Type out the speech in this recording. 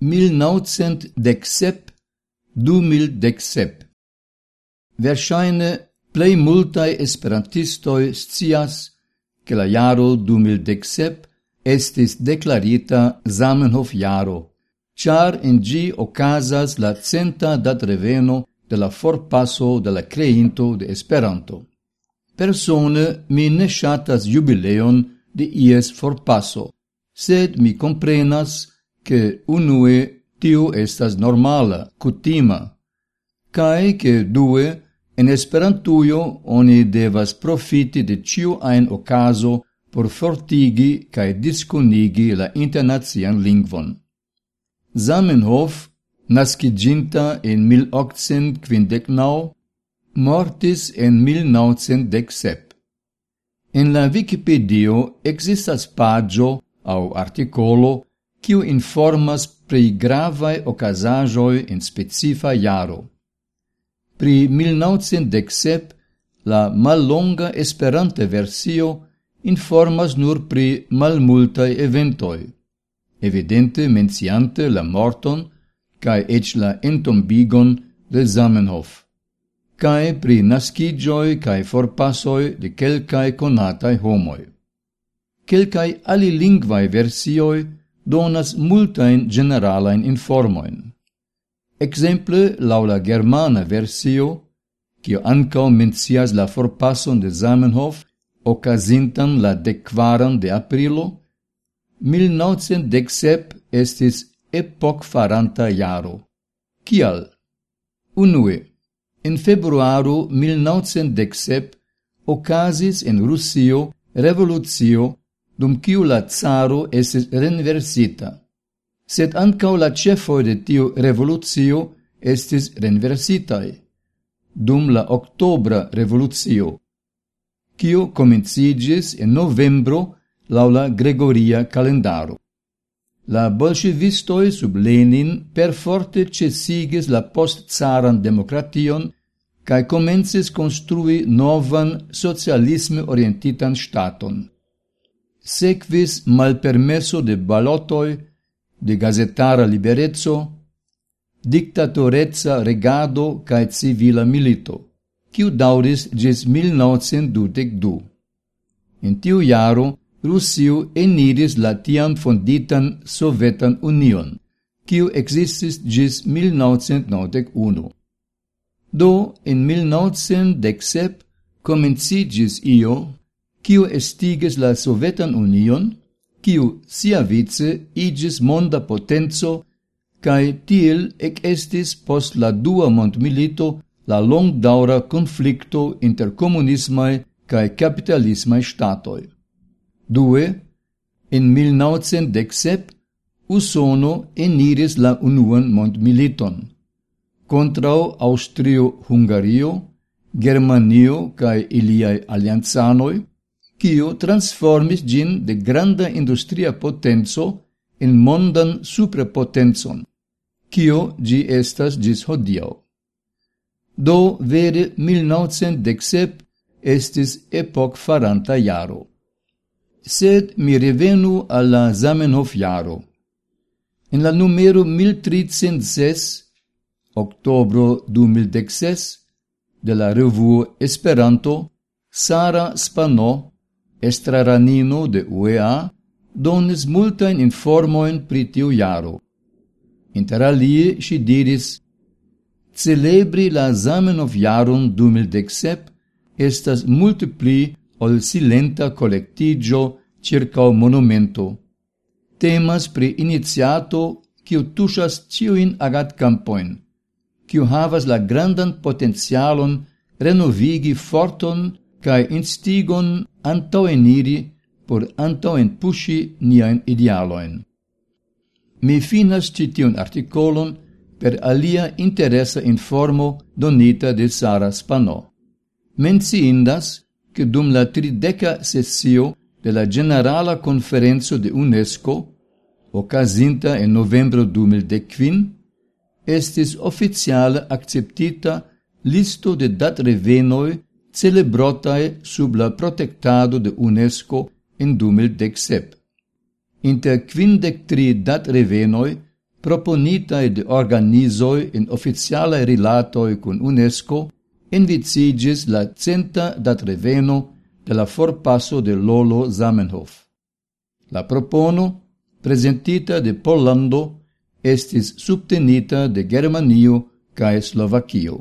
1917 2017 Verŝajne plej multaj esperantistoj scias, ke la jaro 2017 estis deklarita Zamenhof-jaro, ĉar en ĝi okazas la centa datreveno de la forpaso de la creinto de Esperanto. Persone mi ne shatas jubileon de ies forpaso, sed mi comprenas che unue tio estas normala, cutima, cae che due, en esperantuio oni devas profiti de ciu ein ocaso por fortigi cae disconigi la internazian lingvon. Zamenhof, nasciginta in 1859, mortis en 1917. En la Wikipedia existas pagio au articolo quiu informas pri gravae ocasajoi in specifa jaro. Pri 1917 la mallonga esperante versio informas nur pri malmultae eventoj, evidente menciante la morton cae ec la entombigon de Zamenhof, cae pri nascigioi cae forpassoi de kelkaj konataj homoj. Kelkaj alilingvae versioi donas multain generalain informoin. Exemple, laula germana versio, cio ancao mencias la forpasson de Zamenhof, ocasintan la decvaran de aprilo, 1917 estis epoc faranta iaro. Cial? Unue, in februaro 1917 ocasis in Russio revolutio dum kiu la tsaro estis renversita. Sed ankaŭ la cefo de tiu revolucio estis renversitae, dum la octobra revolucio, kio komenciĝis in novembro laula Gregoria calendaro. La bolshevistoi sub Lenin per forte cesigis la post-tsaran demokration kai comences construi novan socialisme orientitan staton sequis malpermesso de balotoi, de gazetara liberezzo, dictatorezza regado cae civila milito, quiu dauris gis 1922. In tiu jaro, Rusio eniris la tiam fonditan Sovetan Union, kiu existis gis 1991. Do, in 1917 comencigis io, kiu estiges la Sovetan Union, kiu sia vice igis monda potenzo, cae tiel ec estis post la dua mondmilito la longdaura conflicto inter comunismae cae capitalismae statoi. Due, in 1917, Usono eniris la unuan mondmiliton. Contrao Austrio-Hungario, Germanio cae iliae alianzanoi, quio transformis gin de granda industria potenzo in mondan suprapotenzon, quio gi estas gis hodiau. Do vere 1917 estis epoc faranta jaro. Sed mi revenu alla Zamenhof jaro. En la numero 1306, octobro 2016, de la revuo Esperanto, Sara Spano estraranino de UEA, donis multain informoin pri tiu jaro. Inter alie, si diris, celebri la Zamenhof jaron 2017 estas multipli ol silenta collectigio circa monumento. Temas pri iniziato kiu ciuin agat campoin, kiu havas la grandan potentialon renovigi forton cae instigon antoeniri por antoen pushi niain idealoin. Mi finas citiun articolon per alia interesa informo donita de Sara Spano. Menciindas che dum la trideca sessio de la Generala Conferenzo de UNESCO, ocasinta en novembro 2015, estis oficiale acceptita listo de datrevenoi celebrotae sub la protectado de UNESCO in 2017. Inter quindec tri dat revenoi proponitae de organizoi in officiale rilatoi cun UNESCO invicigis la centa dat reveno de la forpasso de Lolo Zamenhof. La propono, presentita de Pollando, estis subtenita de Germanio cae Slovakio.